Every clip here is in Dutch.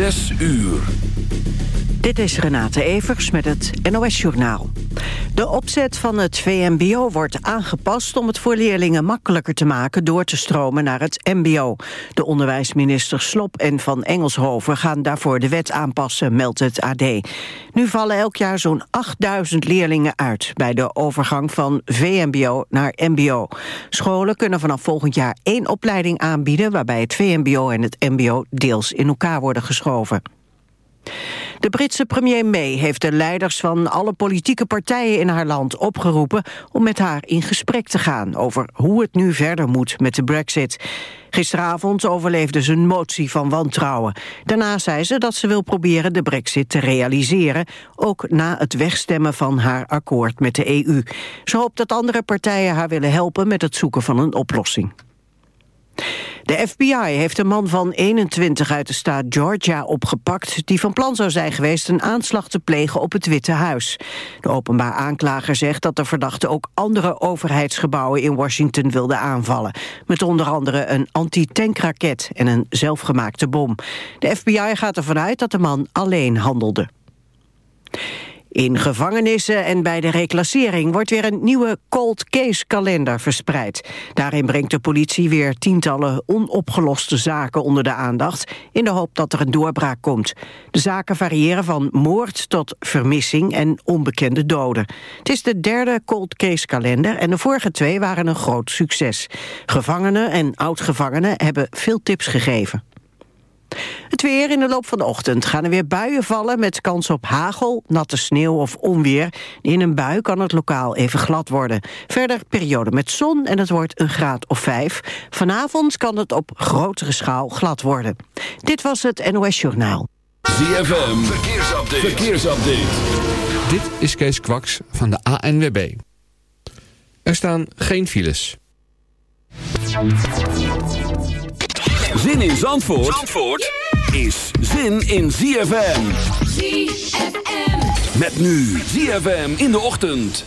Uur. Dit is Renate Evers met het NOS Journaal. De opzet van het VMBO wordt aangepast om het voor leerlingen makkelijker te maken door te stromen naar het MBO. De onderwijsminister Slop en Van Engelshoven gaan daarvoor de wet aanpassen, meldt het AD. Nu vallen elk jaar zo'n 8000 leerlingen uit bij de overgang van VMBO naar MBO. Scholen kunnen vanaf volgend jaar één opleiding aanbieden waarbij het VMBO en het MBO deels in elkaar worden geschoven. De Britse premier May heeft de leiders van alle politieke partijen in haar land opgeroepen om met haar in gesprek te gaan over hoe het nu verder moet met de brexit. Gisteravond overleefde ze een motie van wantrouwen. Daarna zei ze dat ze wil proberen de brexit te realiseren, ook na het wegstemmen van haar akkoord met de EU. Ze hoopt dat andere partijen haar willen helpen met het zoeken van een oplossing. De FBI heeft een man van 21 uit de staat Georgia opgepakt... die van plan zou zijn geweest een aanslag te plegen op het Witte Huis. De openbaar aanklager zegt dat de verdachte ook andere overheidsgebouwen in Washington wilde aanvallen. Met onder andere een anti-tankraket en een zelfgemaakte bom. De FBI gaat ervan uit dat de man alleen handelde. In gevangenissen en bij de reclassering wordt weer een nieuwe cold case kalender verspreid. Daarin brengt de politie weer tientallen onopgeloste zaken onder de aandacht... in de hoop dat er een doorbraak komt. De zaken variëren van moord tot vermissing en onbekende doden. Het is de derde cold case kalender en de vorige twee waren een groot succes. Gevangenen en oud-gevangenen hebben veel tips gegeven. Het weer in de loop van de ochtend gaan er weer buien vallen... met kans op hagel, natte sneeuw of onweer. In een bui kan het lokaal even glad worden. Verder periode met zon en het wordt een graad of vijf. Vanavond kan het op grotere schaal glad worden. Dit was het NOS Journaal. ZFM, verkeersupdate. verkeersupdate. Dit is Kees Kwaks van de ANWB. Er staan geen files. Zin in Zandvoort, Zandvoort is zin in ZFM. ZFM. Met nu ZFM in de ochtend.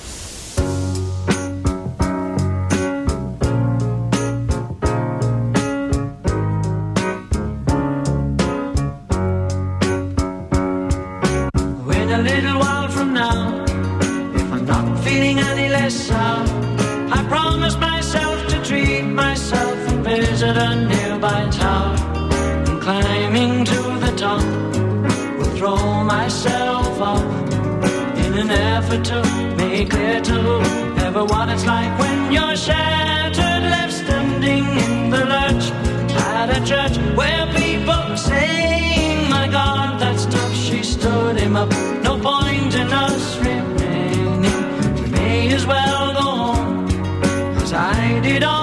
When a little while from now, if I'm not feeling any less sound, I promise myself to treat myself and visit a nearby town. And climbing to the top, will throw myself off in an effort to make clear to everyone it's like when you're shattered, left standing in the lurch at a church where people saying, My God, that's tough. She stood him up. No point in us remaining. We may as well go as I did on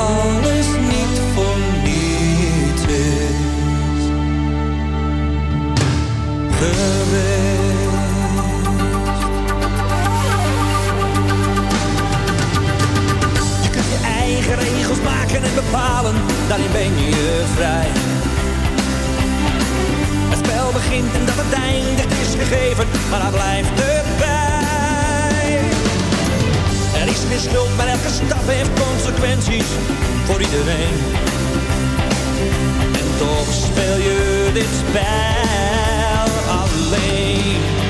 alles niet voor niets is. Je kunt je eigen regels maken en bepalen, daarin ben je vrij. Het spel begint en dat het einde is gegeven, maar dat blijft niks misloopt, maar elke stap heeft consequenties voor iedereen. En toch speel je dit spel alleen.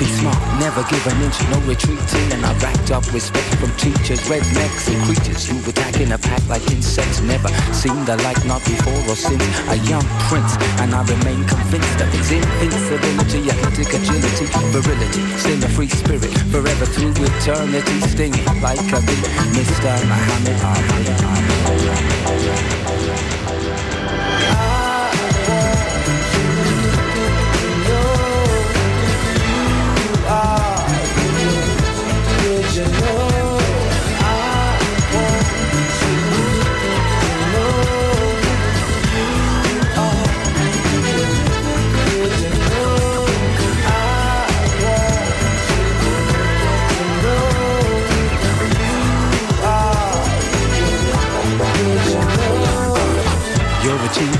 Be smart, never give an inch, no retreating. And I racked up respect from teachers, rednecks and creatures who attack in a pack like insects. Never seen the like, not before or since. A young prince, and I remain convinced of his invincibility, athletic agility, virility. Still a free spirit, forever through eternity, stinging like a bee. Mr. Muhammad Ali.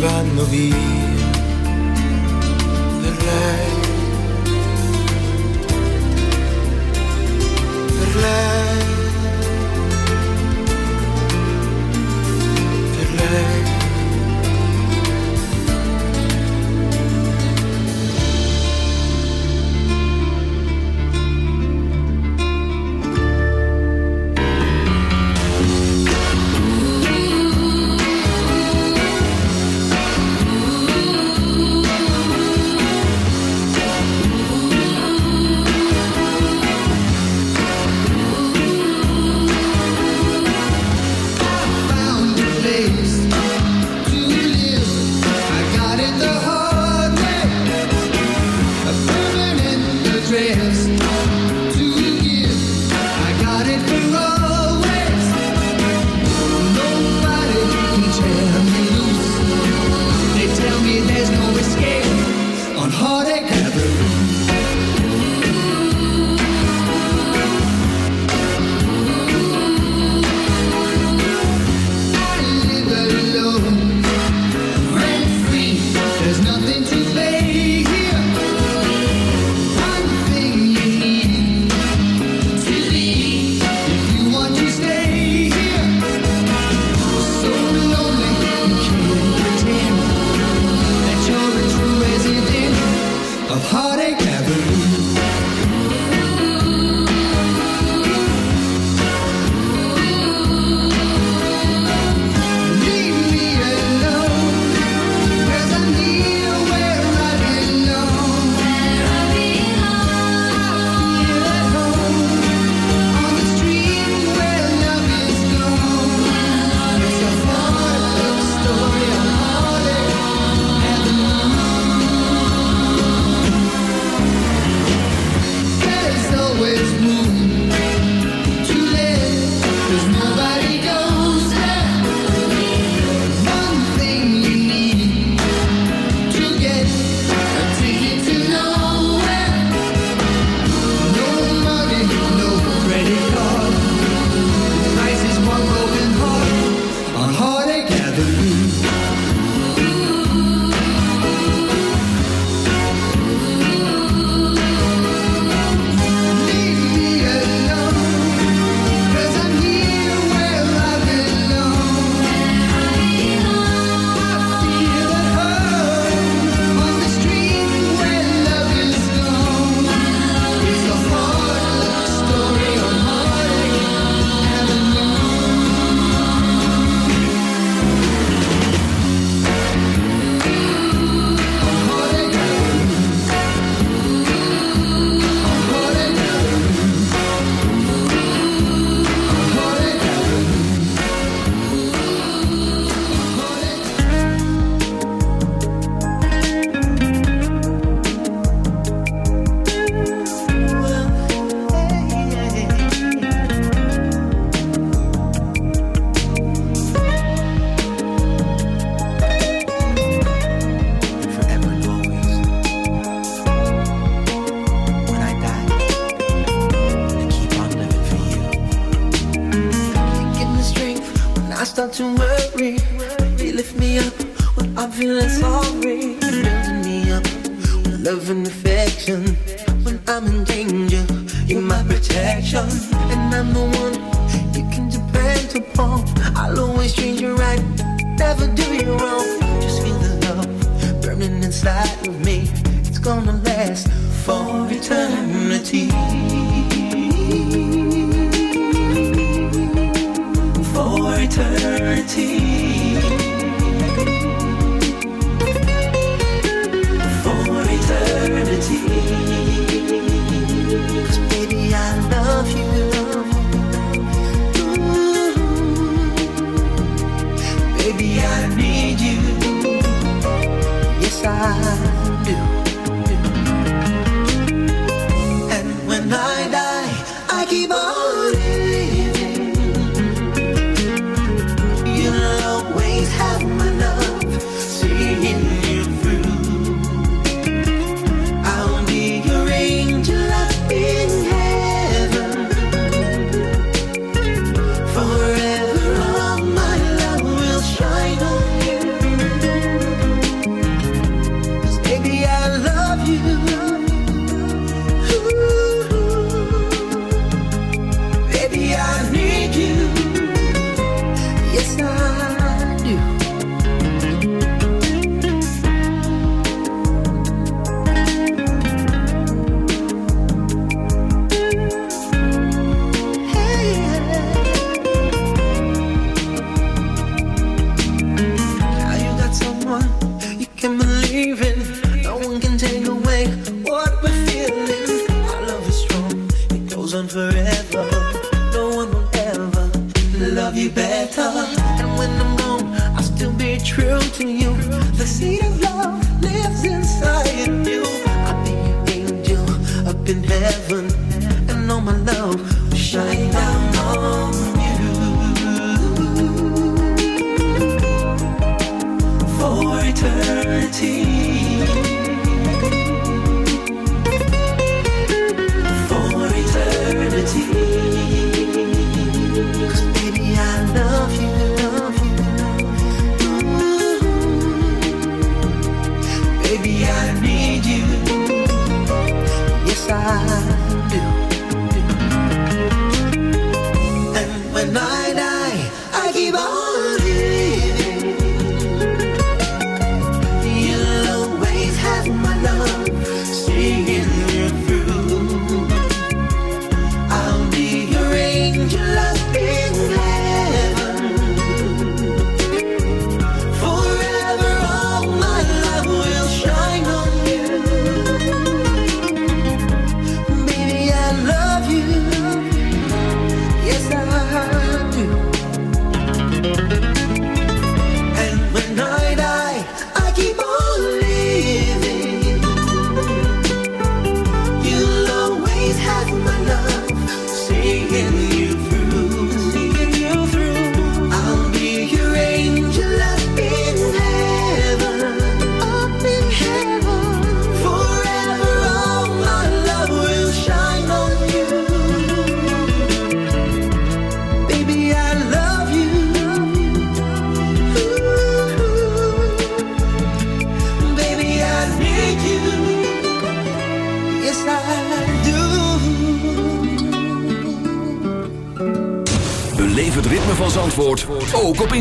vanno via per lei,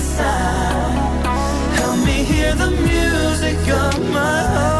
inside. Help me hear the music of my heart.